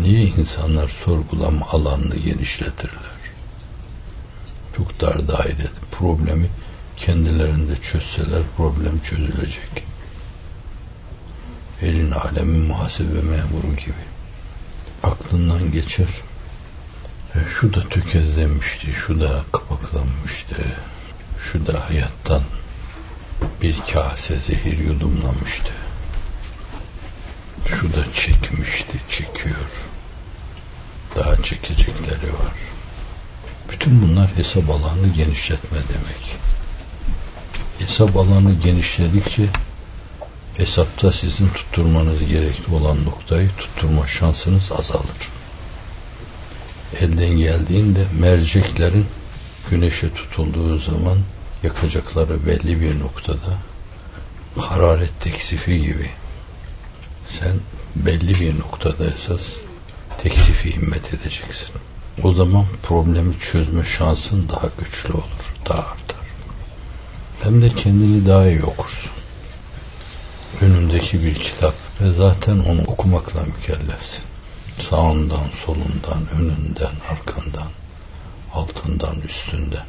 Niye insanlar sorgulama alanını genişletirler? Çok dar daire problemi kendilerinde çözseler problem çözülecek. Elin alemin muhasebe memuru gibi. Aklından geçer. E, şu da tökezlemişti, şu da kapaklanmıştı, şu da hayattan bir kase zehir yudumlamıştı. Şu da çekmişti, çekiyor. Daha çekecekleri var. Bütün bunlar hesap alanı genişletme demek. Hesap alanı genişledikçe hesapta sizin tutturmanız gerekli olan noktayı tutturma şansınız azalır. Elden geldiğinde merceklerin güneşe tutulduğu zaman yakacakları belli bir noktada hararet teksifi gibi sen belli bir noktada esas teksifi himmet edeceksin. O zaman problemi çözme şansın daha güçlü olur, daha artar. Hem de kendini daha iyi okursun. Önündeki bir kitap ve zaten onu okumakla mükellefsin. Sağından, solundan, önünden, arkandan, altından, üstünden.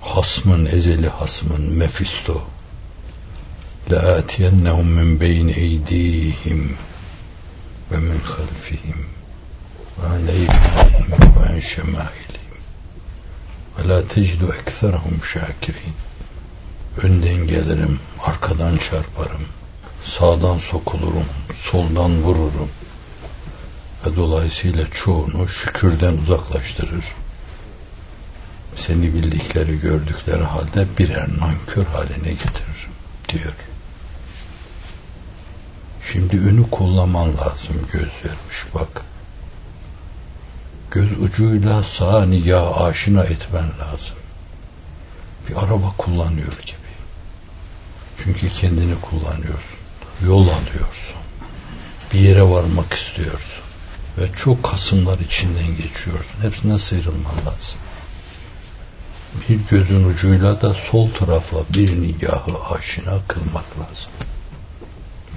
Hasmın, ezeli hasmın, Mefisto. لَآتِيَنَّهُمْ مِنْ بَيْنِ اَيْدِيهِمْ وَمِنْ خَلْفِهِمْ وعن أيديهم وعن شمائلهم ولا تجد أكثرهم şakirin önden gelirim arkadan çarparım sağdan sokulurum soldan vururum ve dolayısıyla çoğunu şükürden uzaklaştırır seni bildikleri gördükleri halde birer nankör haline getiririm diyor şimdi ünü kullanman lazım göz vermiş bak göz ucuyla nigah aşina etmen lazım. Bir araba kullanıyor gibi. Çünkü kendini kullanıyorsun. Yol alıyorsun. Bir yere varmak istiyorsun. Ve çok kasımlar içinden geçiyorsun. Hepsinden sıyrılman lazım. Bir gözün ucuyla da sol tarafa bir nigahı aşina kılmak lazım.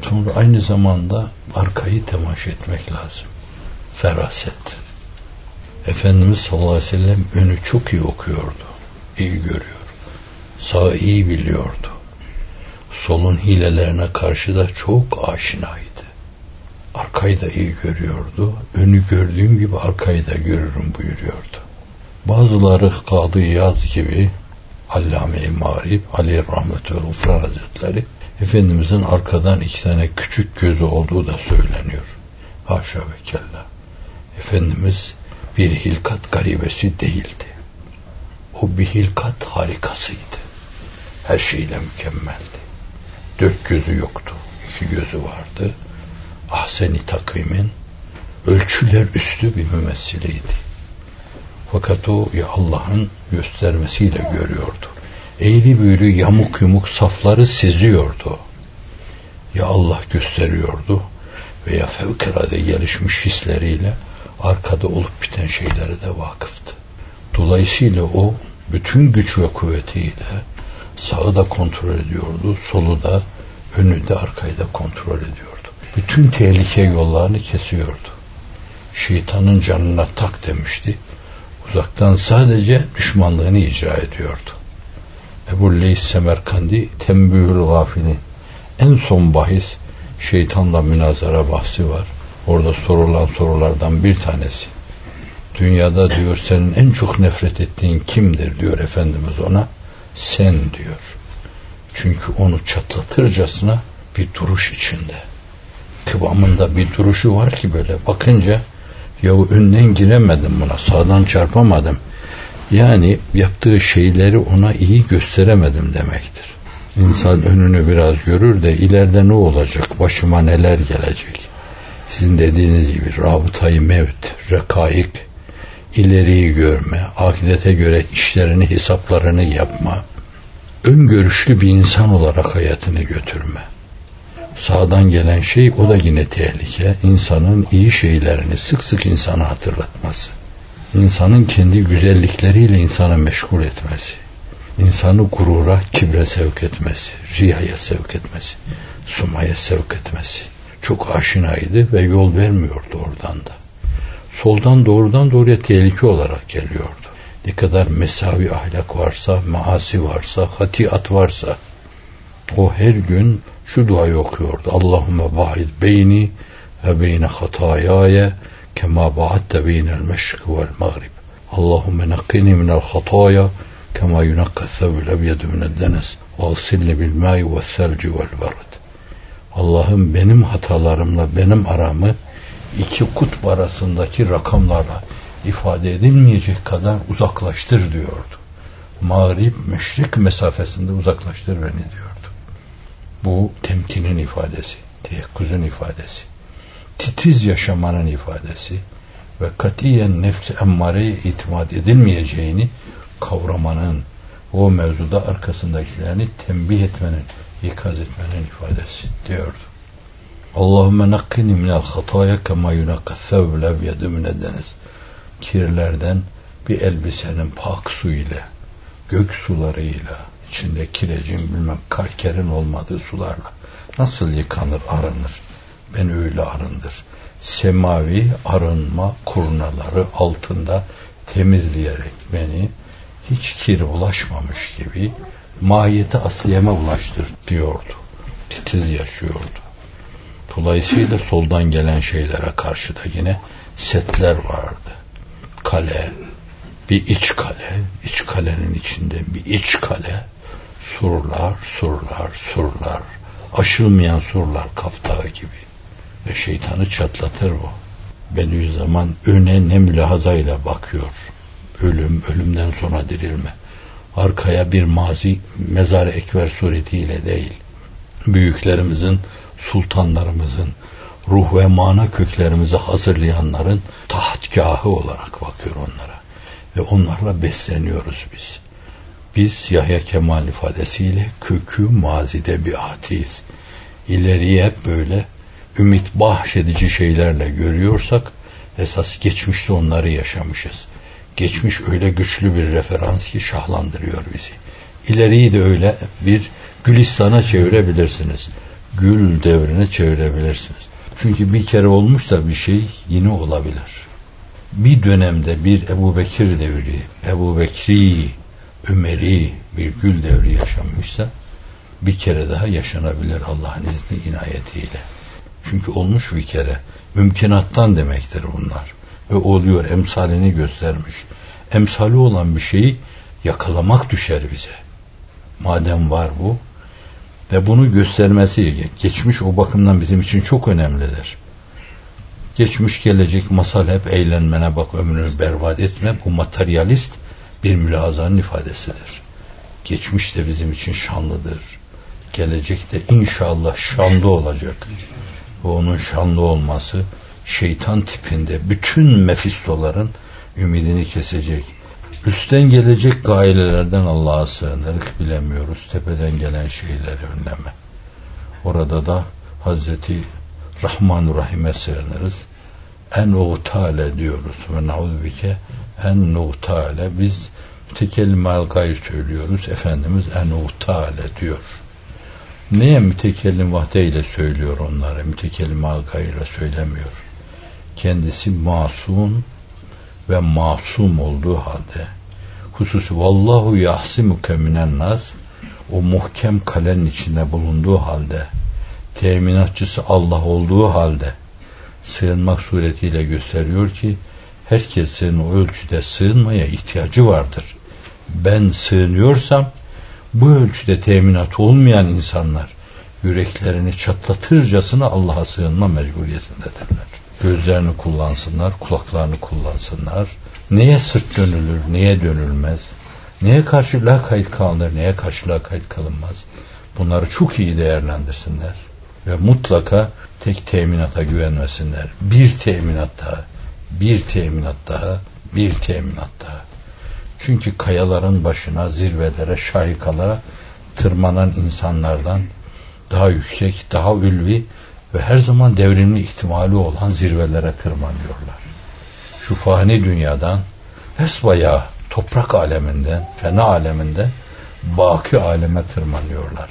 Sonra aynı zamanda arkayı temaş etmek lazım. Feraset. Efendimiz sallallahu aleyhi ve sellem önü çok iyi okuyordu. iyi görüyor. Sağı iyi biliyordu. Solun hilelerine karşı da çok aşinaydı. Arkayı da iyi görüyordu. Önü gördüğüm gibi arkayı da görürüm buyuruyordu. Bazıları Kadı Yaz gibi Allame-i Marif, Ali Rahmet ve Ufran Hazretleri Efendimizin arkadan iki tane küçük gözü olduğu da söyleniyor. Haşa ve kella. Efendimiz bir hilkat garibesi değildi. O bir hilkat harikasıydı. Her şeyle mükemmeldi. Dört gözü yoktu. iki gözü vardı. Ahseni takvimin ölçüler üstü bir mümessiliydi. Fakat o ya Allah'ın göstermesiyle görüyordu. Eğri büğrü yamuk yumuk safları seziyordu. Ya Allah gösteriyordu veya fevkalade gelişmiş hisleriyle arkada olup biten şeylere de vakıftı. Dolayısıyla o bütün güç ve kuvvetiyle sağı da kontrol ediyordu, solu da, önü de arkayı da kontrol ediyordu. Bütün tehlike yollarını kesiyordu. Şeytanın canına tak demişti. Uzaktan sadece düşmanlığını icra ediyordu. Ebu Leys Semerkandi Tembühül Gafil'in en son bahis şeytanla münazara bahsi var. Orada sorulan sorulardan bir tanesi. Dünyada diyor senin en çok nefret ettiğin kimdir diyor Efendimiz ona. Sen diyor. Çünkü onu çatlatırcasına bir duruş içinde. Kıvamında bir duruşu var ki böyle bakınca yahu önden giremedim buna sağdan çarpamadım. Yani yaptığı şeyleri ona iyi gösteremedim demektir. İnsan önünü biraz görür de ileride ne olacak, başıma neler gelecek sizin dediğiniz gibi rabıtayı mevt, rekaik, ileriyi görme, ahirete göre işlerini, hesaplarını yapma, öngörüşlü bir insan olarak hayatını götürme. Sağdan gelen şey o da yine tehlike. İnsanın iyi şeylerini sık sık insana hatırlatması. İnsanın kendi güzellikleriyle insanı meşgul etmesi. İnsanı gurura, kibre sevk etmesi, riyaya sevk etmesi, sumaya sevk etmesi çok aşinaydı ve yol vermiyordu oradan da. soldan doğrudan doğruya tehlike olarak geliyordu. Ne kadar mesavi ahlak varsa, maasi varsa, hatiat varsa o her gün şu duayı okuyordu. Allahümme ba'id beyni ve beyne hatayaya mağrib. Allahümme nakkini minel hataya kema yunakka thevül ebyedu minel denes ve agsilni bil mai ve selci vel barad. Allah'ım benim hatalarımla benim aramı iki kutb arasındaki rakamlarla ifade edilmeyecek kadar uzaklaştır diyordu. Mağrib, meşrik mesafesinde uzaklaştır beni diyordu. Bu temkinin ifadesi, teyakkuzun ifadesi, titiz yaşamanın ifadesi ve katiyen nefs emmareye itimat edilmeyeceğini kavramanın, o mevzuda arkasındakilerini tembih etmenin, ikaz etmenin ifadesi diyordu. Allahümme nakkini minel hataya kema yunakka thevbül ebyedu minedeniz. Kirlerden bir elbisenin pak su ile, gök sularıyla, içinde kirecin bilmem karkerin olmadığı sularla nasıl yıkanır, arınır? Ben öyle arındır. Semavi arınma kurnaları altında temizleyerek beni hiç kir ulaşmamış gibi mahiyete asliyeme ulaştır diyordu. Titiz yaşıyordu. Dolayısıyla soldan gelen şeylere karşı da yine setler vardı. Kale, bir iç kale, iç kalenin içinde bir iç kale, surlar, surlar, surlar, aşılmayan surlar kaftağı gibi. Ve şeytanı çatlatır o. Bediüzzaman öne ne mülahazayla bakıyor. Ölüm, ölümden sonra dirilme. Arkaya bir mazi mezar ekber suretiyle değil. Büyüklerimizin, sultanlarımızın, ruh ve mana köklerimizi hazırlayanların tahtgahı olarak bakıyor onlara. Ve onlarla besleniyoruz biz. Biz Yahya Kemal ifadesiyle kökü mazide bir atiyiz. İleriye hep böyle ümit bahşedici şeylerle görüyorsak esas geçmişte onları yaşamışız. Geçmiş öyle güçlü bir referans ki şahlandırıyor bizi. İleriyi de öyle bir Gülistan'a çevirebilirsiniz. Gül devrine çevirebilirsiniz. Çünkü bir kere olmuş da bir şey yine olabilir. Bir dönemde bir Ebu Bekir devri, Ebu Bekri, Ömeri bir gül devri yaşanmışsa bir kere daha yaşanabilir Allah'ın izni inayetiyle. Çünkü olmuş bir kere. Mümkünattan demektir bunlar. Ve oluyor emsalini göstermiş. Emsali olan bir şeyi yakalamak düşer bize. Madem var bu ve bunu göstermesi geçmiş o bakımdan bizim için çok önemlidir. Geçmiş gelecek masal hep eğlenmene bak ömrünü berbat etme bu materyalist bir mülazanın ifadesidir. Geçmiş de bizim için şanlıdır. Gelecekte inşallah şanlı olacak. Ve onun şanlı olması şeytan tipinde bütün mefistoların ümidini kesecek. Üstten gelecek gailelerden Allah'a sığınırık bilemiyoruz. Tepeden gelen şeyleri önleme. Orada da Hazreti Rahman Rahim'e sığınırız. En uğtale diyoruz. Ve naudubike en uğtale. Biz mütekellim algayı söylüyoruz. Efendimiz en uğtale diyor. Neye mütekellim vahdeyle söylüyor onları? Mütekellim algayla söylemiyor. Kendisi masum ve masum olduğu halde hususi vallahu yahsimuke minen nas o muhkem kalenin içinde bulunduğu halde teminatçısı Allah olduğu halde sığınmak suretiyle gösteriyor ki herkesin o ölçüde sığınmaya ihtiyacı vardır. Ben sığınıyorsam bu ölçüde teminat olmayan insanlar yüreklerini çatlatırcasına Allah'a sığınma mecburiyetindedirler. Gözlerini kullansınlar, kulaklarını kullansınlar. Neye sırt dönülür, neye dönülmez? Neye karşı lakayt kalınır, neye karşı lakayt kalınmaz? Bunları çok iyi değerlendirsinler. Ve mutlaka tek teminata güvenmesinler. Bir teminat daha, bir teminat daha, bir teminat daha. Çünkü kayaların başına, zirvelere, şahikalara tırmanan insanlardan daha yüksek, daha ülvi ve her zaman devrimli ihtimali olan zirvelere tırmanıyorlar. Şu fani dünyadan vesbaya toprak aleminden, fena aleminden baki aleme tırmanıyorlar.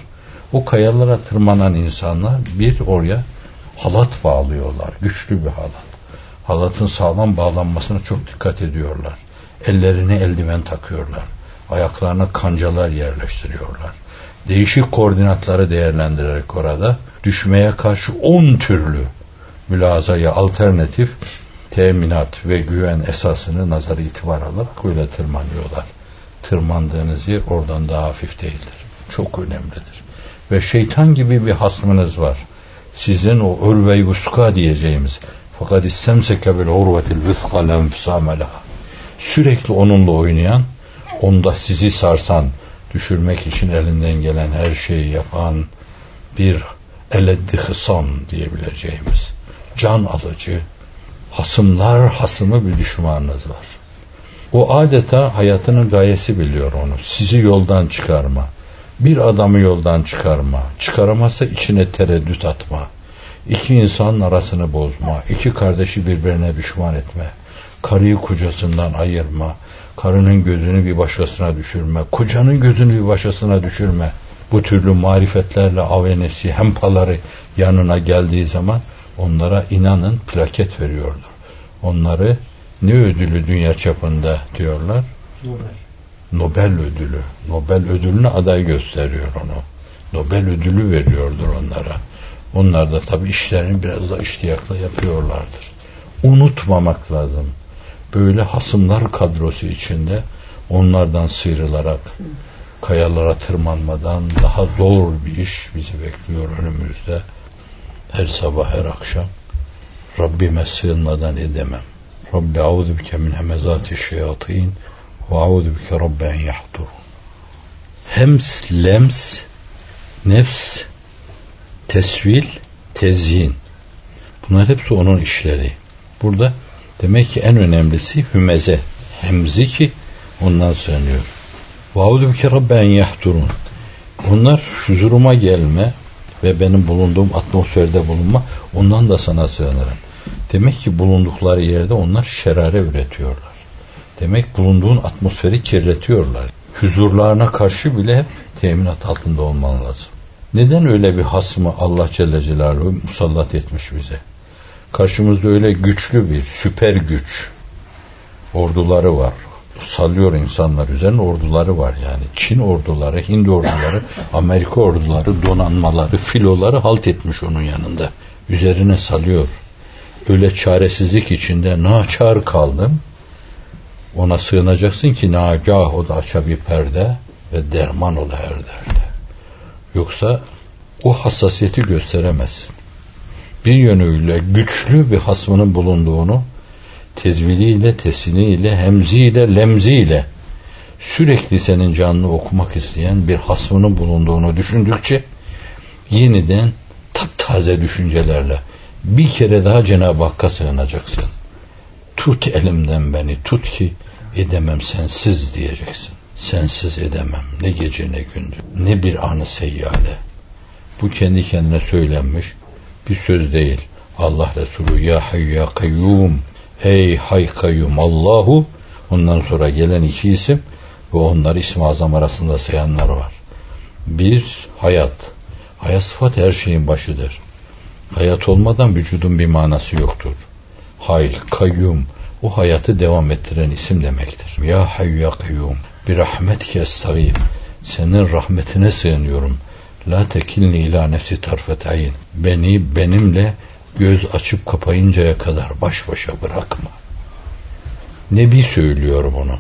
O kayalara tırmanan insanlar bir oraya halat bağlıyorlar. Güçlü bir halat. Halatın sağlam bağlanmasına çok dikkat ediyorlar. Ellerine eldiven takıyorlar. Ayaklarına kancalar yerleştiriyorlar. Değişik koordinatları değerlendirerek orada düşmeye karşı 10 türlü mülazaya alternatif teminat ve güven esasını nazar itibar alarak öyle tırmanıyorlar. Tırmandığınız yer oradan daha hafif değildir. Çok önemlidir. Ve şeytan gibi bir hasmınız var. Sizin o örve-i vuska diyeceğimiz fakat istemseke bil urvetil vüthqa lenfisamelaha sürekli onunla oynayan onda sizi sarsan düşürmek için elinden gelen her şeyi yapan bir eleddi hısam diyebileceğimiz can alıcı hasımlar hasımı bir düşmanınız var. O adeta hayatının gayesi biliyor onu. Sizi yoldan çıkarma. Bir adamı yoldan çıkarma. Çıkaramazsa içine tereddüt atma. İki insanın arasını bozma. iki kardeşi birbirine düşman etme. Karıyı kocasından ayırma. Karının gözünü bir başkasına düşürme. Kocanın gözünü bir başkasına düşürme. Bu türlü marifetlerle avenesi, hempaları yanına geldiği zaman onlara inanın plaket veriyordur. Onları ne ödülü dünya çapında diyorlar? Nobel. Nobel ödülü. Nobel ödülüne aday gösteriyor onu. Nobel ödülü veriyordur onlara. Onlar da tabi işlerini biraz da iştiyakla yapıyorlardır. Unutmamak lazım. Böyle hasımlar kadrosu içinde onlardan sıyrılarak kayalara tırmanmadan daha zor bir iş bizi bekliyor önümüzde. Her sabah her akşam Rabbime sığınmadan edemem. Rabbi auzu bike min hemezati şeyatin ve auzu bike rabbi en yahdur. Hems, lems, nefs, tesvil, tezyin. Bunlar hepsi onun işleri. Burada demek ki en önemlisi hümeze. Hemzi ki ondan sığınıyor. Vaudu ki rabben yahdurun. Onlar huzuruma gelme ve benim bulunduğum atmosferde bulunma ondan da sana sığınırım. Demek ki bulundukları yerde onlar şerare üretiyorlar. Demek bulunduğun atmosferi kirletiyorlar. Huzurlarına karşı bile hep teminat altında olman lazım. Neden öyle bir hasmı Allah Celle Celaluhu musallat etmiş bize? Karşımızda öyle güçlü bir süper güç orduları var. Sallıyor insanlar üzerine orduları var yani. Çin orduları, Hind orduları, Amerika orduları, donanmaları, filoları halt etmiş onun yanında. Üzerine salıyor. Öyle çaresizlik içinde naçar kaldım. Ona sığınacaksın ki nagah o da aça bir perde ve derman ola her derde. Yoksa o hassasiyeti gösteremezsin. Bir yönüyle güçlü bir hasmının bulunduğunu tezviliyle, tesiniyle, hemziyle, lemziyle sürekli senin canını okumak isteyen bir hasmının bulunduğunu düşündükçe yeniden taptaze düşüncelerle bir kere daha Cenab-ı Hakk'a sığınacaksın. Tut elimden beni, tut ki edemem sensiz diyeceksin. Sensiz edemem. Ne gece ne gündüz. Ne bir anı seyyale. Bu kendi kendine söylenmiş bir söz değil. Allah Resulü ya hayy ya kayyum ey hay kayyum Allahu ondan sonra gelen iki isim ve onlar ismi azam arasında sayanlar var. Bir hayat. Hayat sıfat her şeyin başıdır. Hayat olmadan vücudun bir manası yoktur. Hay, kayyum o hayatı devam ettiren isim demektir. Ya hayy ya kayyum bir rahmetke estağim. Senin rahmetine sığınıyorum. La tekilni ila nefsi tarfet ayin. Beni benimle göz açıp kapayıncaya kadar baş başa bırakma. Nebi söylüyor bunu.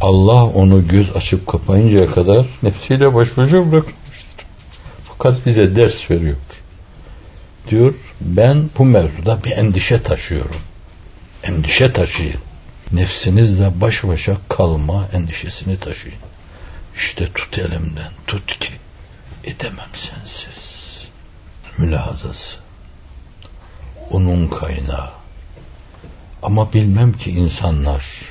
Allah onu göz açıp kapayıncaya kadar nefsiyle baş başa bırakmıştır. Fakat bize ders veriyor. Diyor ben bu mevzuda bir endişe taşıyorum. Endişe taşıyın. Nefsinizle baş başa kalma endişesini taşıyın. İşte tut elimden, tut ki edemem sensiz. Mülahazası. Onun kaynağı. Ama bilmem ki insanlar,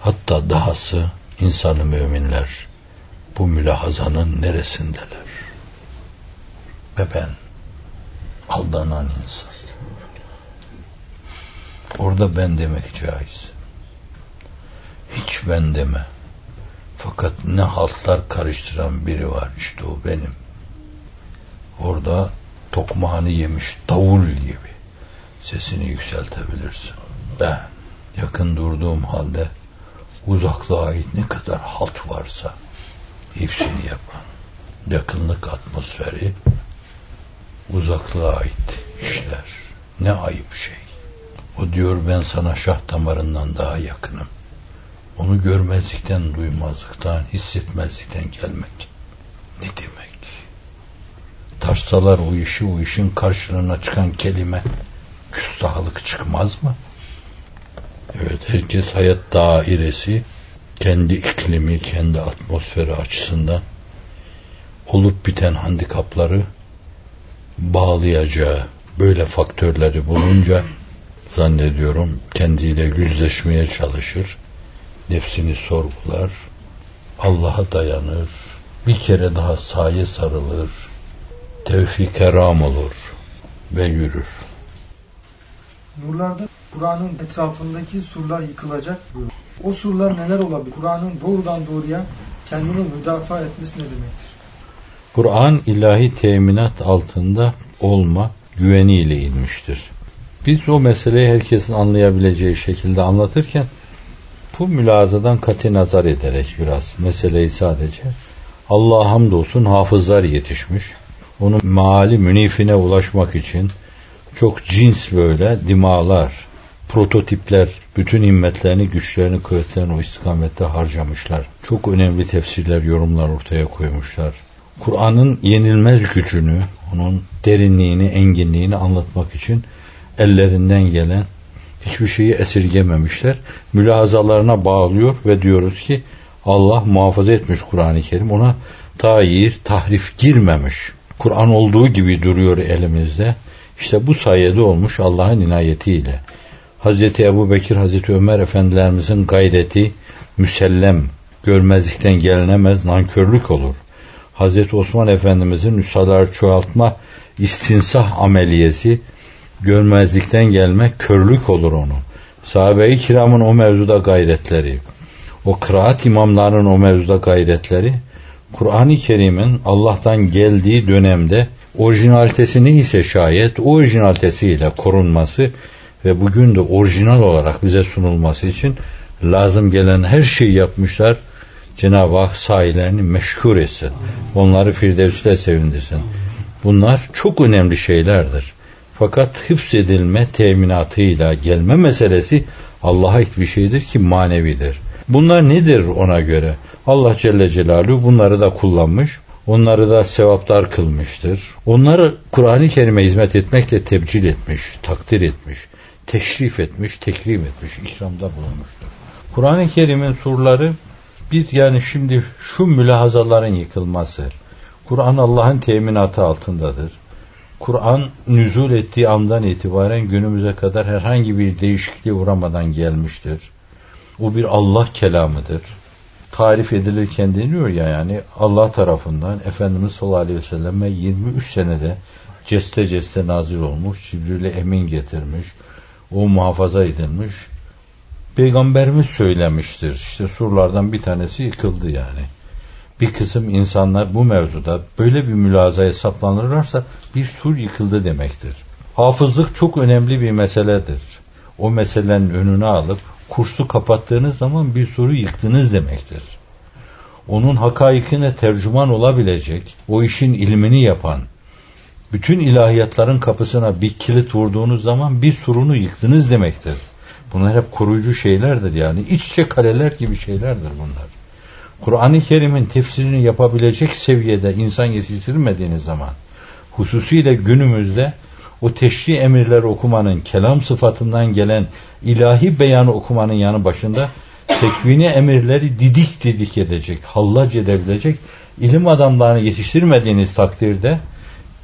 hatta dahası insanı müminler bu mülahazanın neresindeler? Ve ben aldanan insan. Orada ben demek caiz. Hiç ben deme. Fakat ne haltlar karıştıran biri var işte o benim. Orada tokmağını yemiş davul gibi. sesini yükseltebilirsin. Ben yakın durduğum halde uzaklığa ait ne kadar halt varsa hepsini yapan yakınlık atmosferi uzaklığa ait işler. Ne ayıp şey. O diyor ben sana şah damarından daha yakınım. Onu görmezlikten, duymazlıktan, hissetmezlikten gelmek. Ne demek? Taşsalar o işi, o işin karşılığına çıkan kelime küstahlık çıkmaz mı? Evet, herkes hayat dairesi kendi iklimi, kendi atmosferi açısından olup biten handikapları bağlayacağı böyle faktörleri bulunca zannediyorum kendiyle yüzleşmeye çalışır, nefsini sorgular, Allah'a dayanır, bir kere daha saye sarılır, tevfik ram olur ve yürür. Nurlarda Kur'an'ın etrafındaki surlar yıkılacak buyur. O surlar neler olabilir? Kur'an'ın doğrudan doğruya kendini müdafaa etmesi ne demektir? Kur'an ilahi teminat altında olma güveniyle inmiştir. Biz o meseleyi herkesin anlayabileceği şekilde anlatırken bu mülazadan kati nazar ederek biraz meseleyi sadece Allah'a hamdolsun hafızlar yetişmiş. Onun mali münifine ulaşmak için çok cins böyle dimalar, prototipler, bütün himmetlerini, güçlerini, kuvvetlerini o istikamette harcamışlar. Çok önemli tefsirler, yorumlar ortaya koymuşlar. Kur'an'ın yenilmez gücünü, onun derinliğini, enginliğini anlatmak için ellerinden gelen hiçbir şeyi esirgememişler. Mülahazalarına bağlıyor ve diyoruz ki Allah muhafaza etmiş Kur'an-ı Kerim. Ona tayir, tahrif girmemiş. Kur'an olduğu gibi duruyor elimizde. İşte bu sayede olmuş Allah'ın inayetiyle. Hazreti Ebu Bekir, Hazreti Ömer efendilerimizin gayreti müsellem, görmezlikten gelinemez nankörlük olur. Hazreti Osman Efendimizin nüshalar çoğaltma istinsah ameliyesi görmezlikten gelmek körlük olur onu. Sahabe-i kiramın o mevzuda gayretleri, o kıraat imamlarının o mevzuda gayretleri, Kur'an-ı Kerim'in Allah'tan geldiği dönemde orijinalitesi neyse şayet o orijinalitesiyle korunması ve bugün de orijinal olarak bize sunulması için lazım gelen her şeyi yapmışlar. Cenab-ı Hak sahilerini meşhur etsin. Onları Firdevs'te sevindirsin. Bunlar çok önemli şeylerdir. Fakat hıfzedilme teminatıyla gelme meselesi Allah'a ait bir şeydir ki manevidir. Bunlar nedir ona göre? Allah Celle Celaluhu bunları da kullanmış. Onları da sevaptar kılmıştır. Onları Kur'an-ı Kerim'e hizmet etmekle tebcil etmiş, takdir etmiş, teşrif etmiş, tekrim etmiş, ikramda bulunmuştur. Kur'an-ı Kerim'in surları bir yani şimdi şu mülahazaların yıkılması. Kur'an Allah'ın teminatı altındadır. Kur'an nüzul ettiği andan itibaren günümüze kadar herhangi bir değişikliğe uğramadan gelmiştir. O bir Allah kelamıdır. Tarif edilirken deniyor ya yani Allah tarafından Efendimiz sallallahu aleyhi ve selleme 23 senede ceste ceste nazil olmuş, Cibril'e emin getirmiş, o muhafaza edilmiş. Peygamberimiz söylemiştir. İşte surlardan bir tanesi yıkıldı yani bir kısım insanlar bu mevzuda böyle bir mülazaya saplanırlarsa bir sur yıkıldı demektir. Hafızlık çok önemli bir meseledir. O meselenin önünü alıp kursu kapattığınız zaman bir soru yıktınız demektir. Onun hakaikine tercüman olabilecek, o işin ilmini yapan, bütün ilahiyatların kapısına bir kilit vurduğunuz zaman bir surunu yıktınız demektir. Bunlar hep koruyucu şeylerdir yani. iç içe kaleler gibi şeylerdir bunlar. Kur'an-ı Kerim'in tefsirini yapabilecek seviyede insan yetiştirmediğiniz zaman hususiyle günümüzde o teşri emirleri okumanın kelam sıfatından gelen ilahi beyanı okumanın yanı başında tekvini emirleri didik didik edecek, hallac edebilecek ilim adamlarını yetiştirmediğiniz takdirde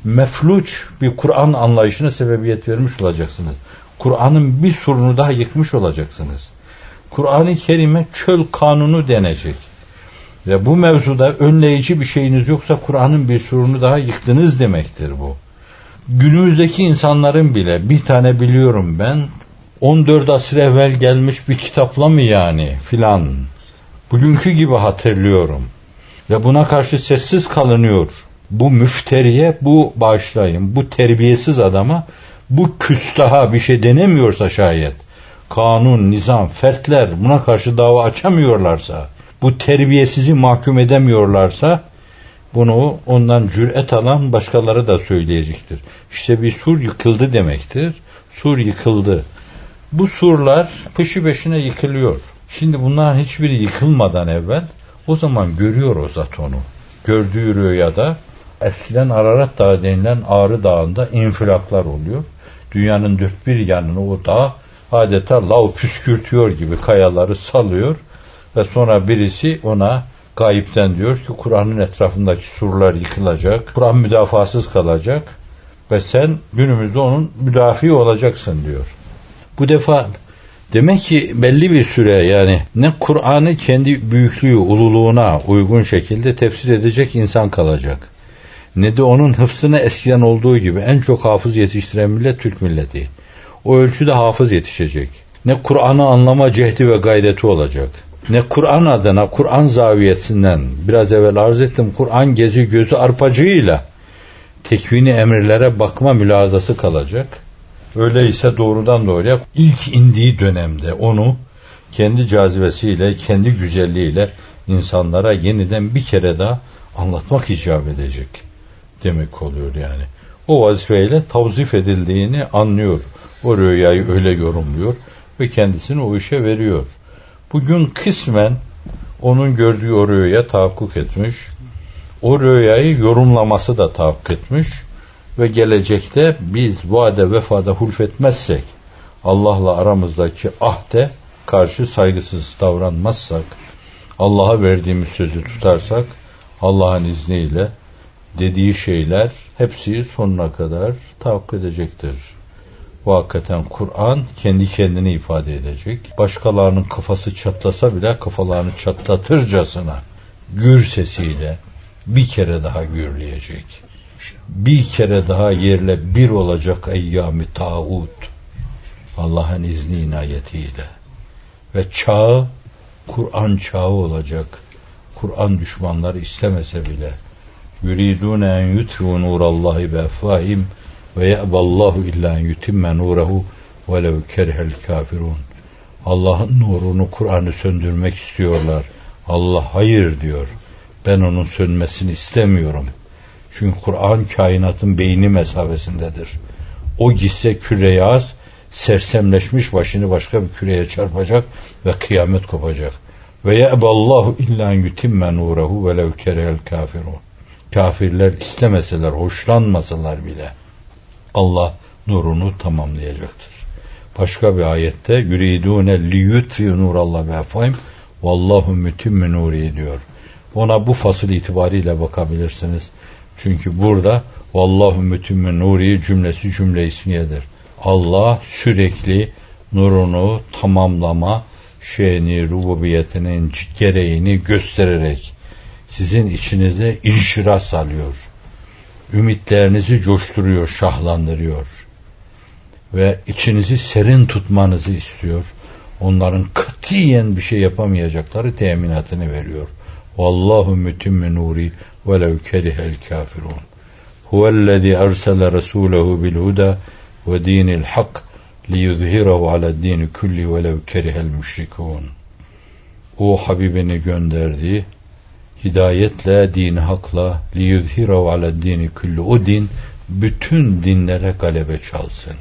mefluç bir Kur'an anlayışına sebebiyet vermiş olacaksınız. Kur'an'ın bir surunu daha yıkmış olacaksınız. Kur'an-ı Kerim'e çöl kanunu denecek. Ve bu mevzuda önleyici bir şeyiniz yoksa Kur'an'ın bir surunu daha yıktınız demektir bu. Günümüzdeki insanların bile bir tane biliyorum ben 14 asır evvel gelmiş bir kitapla mı yani filan. Bugünkü gibi hatırlıyorum. Ve buna karşı sessiz kalınıyor. Bu müfteriye, bu bağışlayın, bu terbiyesiz adama bu küstaha bir şey denemiyorsa şayet, kanun, nizam, fertler buna karşı dava açamıyorlarsa, bu terbiyesizi mahkum edemiyorlarsa, bunu ondan cüret alan başkaları da söyleyecektir. İşte bir sur yıkıldı demektir. Sur yıkıldı. Bu surlar peşi peşine yıkılıyor. Şimdi bunların hiçbiri yıkılmadan evvel o zaman görüyor o zat onu. Gördüğü rüyada eskiden Ararat Dağı denilen Ağrı Dağı'nda infilaklar oluyor. Dünyanın dört bir yanını o dağ adeta lav püskürtüyor gibi kayaları salıyor ve sonra birisi ona gayipten diyor ki Kur'an'ın etrafındaki surlar yıkılacak, Kur'an müdafasız kalacak ve sen günümüzde onun müdafi olacaksın diyor. Bu defa demek ki belli bir süre yani ne Kur'an'ı kendi büyüklüğü, ululuğuna uygun şekilde tefsir edecek insan kalacak. Ne de onun hıfzını eskiden olduğu gibi en çok hafız yetiştiren millet Türk milleti. O ölçüde hafız yetişecek. Ne Kur'an'ı anlama cehdi ve gayreti olacak ne Kur'an adına Kur'an zaviyesinden biraz evvel arz ettim Kur'an gezi gözü arpacığıyla tekvini emirlere bakma mülazası kalacak. Öyleyse doğrudan doğruya ilk indiği dönemde onu kendi cazibesiyle, kendi güzelliğiyle insanlara yeniden bir kere daha anlatmak icap edecek demek oluyor yani. O vazifeyle tavzif edildiğini anlıyor. O rüyayı öyle yorumluyor ve kendisini o işe veriyor. Bugün kısmen onun gördüğü o rüyaya tahakkuk etmiş. O rüyayı yorumlaması da tahakkuk etmiş. Ve gelecekte biz vade vefada hulfetmezsek, Allah'la aramızdaki ahde karşı saygısız davranmazsak, Allah'a verdiğimiz sözü tutarsak, Allah'ın izniyle dediği şeyler hepsi sonuna kadar tahakkuk edecektir. Bu hakikaten Kur'an kendi kendini ifade edecek. Başkalarının kafası çatlasa bile kafalarını çatlatırcasına gür sesiyle bir kere daha gürleyecek. Bir kere daha yerle bir olacak eyyami tağut. Allah'ın izni inayetiyle. Ve çağı Kur'an çağı olacak. Kur'an düşmanları istemese bile yuridun en yutfu nurallahi bi efvahim ve ye'ballahu illa yutimme nurehu velev kerhel kafirun. Allah'ın nurunu Kur'an'ı söndürmek istiyorlar. Allah hayır diyor. Ben onun sönmesini istemiyorum. Çünkü Kur'an kainatın beyni mesafesindedir. O gitse küre yaz, sersemleşmiş başını başka bir küreye çarpacak ve kıyamet kopacak. Ve ye'ballahu illa yutimme nurehu velev kerhel kafirun. Kafirler istemeseler, hoşlanmasalar bile Allah nurunu tamamlayacaktır. Başka bir ayette yuridune liyutfi nurallah ve efahim vallahu mütimme nuri diyor. Ona bu fasıl itibariyle bakabilirsiniz. Çünkü burada vallahu mütimme nuri cümlesi cümle ismiyedir. Allah sürekli nurunu tamamlama şeyini, rububiyetinin gereğini göstererek sizin içinize inşirah salıyor ümitlerinizi coşturuyor, şahlandırıyor ve içinizi serin tutmanızı istiyor. Onların katiyen bir şey yapamayacakları teminatını veriyor. Vallahu mütimme nuri velev kerihel kafirun. Huvellezî ersele resûlehu bil huda ve dinil hak liyuzhirahu ala dini kulli velev kerihel müşrikun. O Habibini gönderdi hidayetle, dini hakla liyuzhirahu ala dini kullu. O din bütün dinlere galebe çalsın.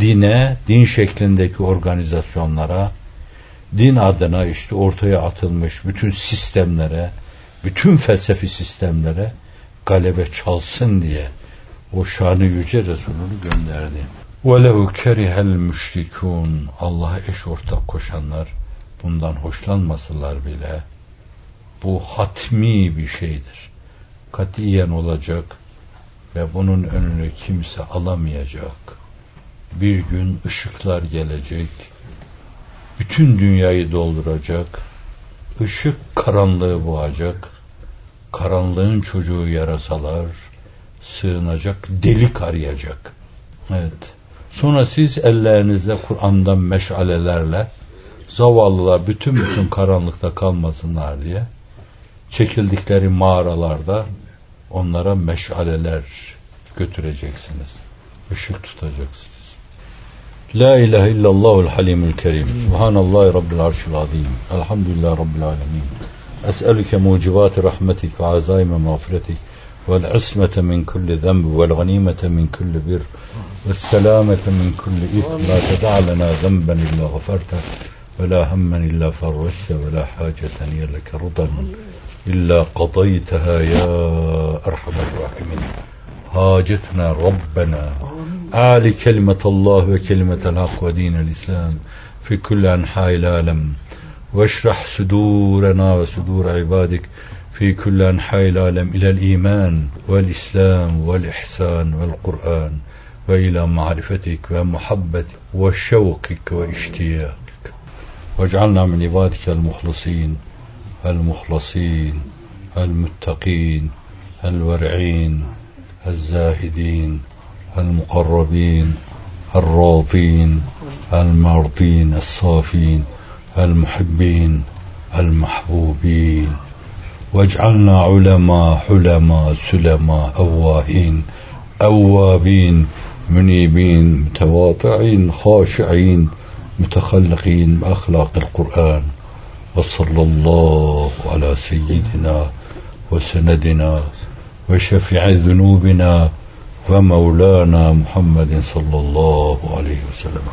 Dine, din şeklindeki organizasyonlara, din adına işte ortaya atılmış bütün sistemlere, bütün felsefi sistemlere galebe çalsın diye o şanı yüce Resulünü gönderdi. وَلَوْ كَرِهَ الْمُشْرِكُونَ Allah'a eş ortak koşanlar bundan hoşlanmasılar bile bu hatmi bir şeydir. Katiyen olacak ve bunun önünü kimse alamayacak. Bir gün ışıklar gelecek, bütün dünyayı dolduracak, ışık karanlığı boğacak, karanlığın çocuğu yarasalar, sığınacak, delik arayacak. Evet. Sonra siz ellerinizde Kur'an'dan meşalelerle zavallılar bütün bütün karanlıkta kalmasınlar diye çekildikleri mağaralarda onlara meşaleler götüreceksiniz. ışık tutacaksınız. La ilahe illallahul halimul kerim. Subhanallahi rabbil arşil azim. Elhamdülillah rabbil alemin. Es'elüke mucibat rahmetik ve azaime mağfiretik والعصمة من كل ذنب والغنيمة من كل بر والسلامة من كل إثم لا تدع لنا ذنبا إلا غفرته ولا هما إلا فرجته ولا حاجة هي لك رضا إلا قضيتها يا أرحم الراحمين. حاجتنا ربنا. عالي كلمة الله وكلمة الحق ودين الإسلام في كل أنحاء العالم. واشرح صدورنا وصدور عبادك في كل أنحاء العالم إلى الإيمان والإسلام والإحسان والقرآن وإلى معرفتك ومحبتك وشوقك واشتياقك. واجعلنا من عبادك المخلصين. المخلصين المتقين الورعين الزاهدين المقربين الراضين المرضين الصافين المحبين المحبوبين. واجعلنا علماء حلماء سلماء أواهين أوابين منيبين متواضعين خاشعين متخلقين بأخلاق القرآن. وصلى الله على سيدنا وسندنا وشفيع ذنوبنا ومولانا محمد صلى الله عليه وسلم.